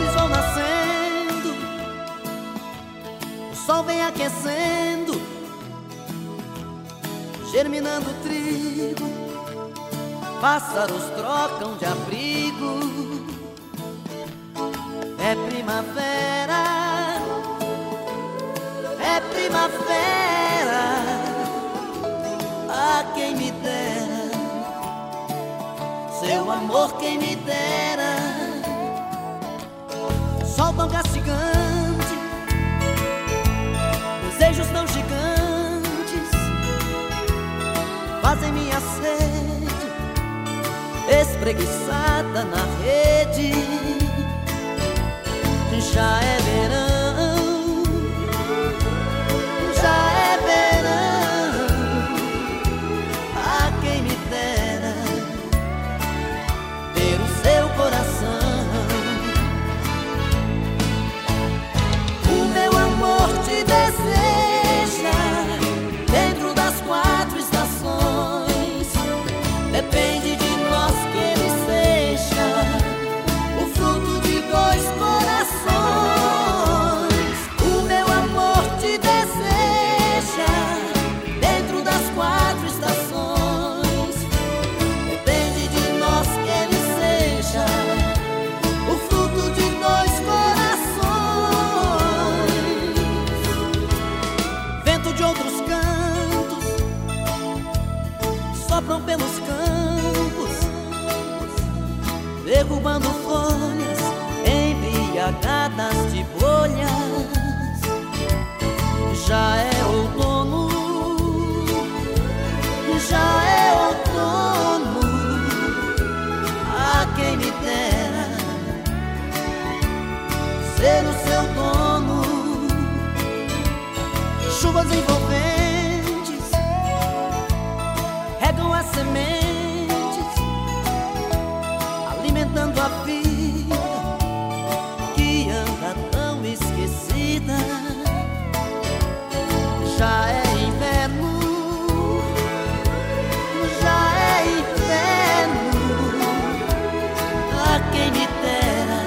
flores vão nascendo, o sol vem aquecendo, germinando trigo. Pássaros trocam de abrigo. É primavera, é primavera. Ah, quem me dera, seu amor, quem me dera. Sol tão castigante, desejos tão gigantes fazem minha sede espreguiçada na rede. Já é derrubando folhas embriagadas de bolhas. Já é outono, já é outono. A quem me dera ser o seu dono. Chuvas envolventes quem me dera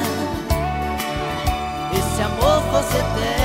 esse amor fosse eterno.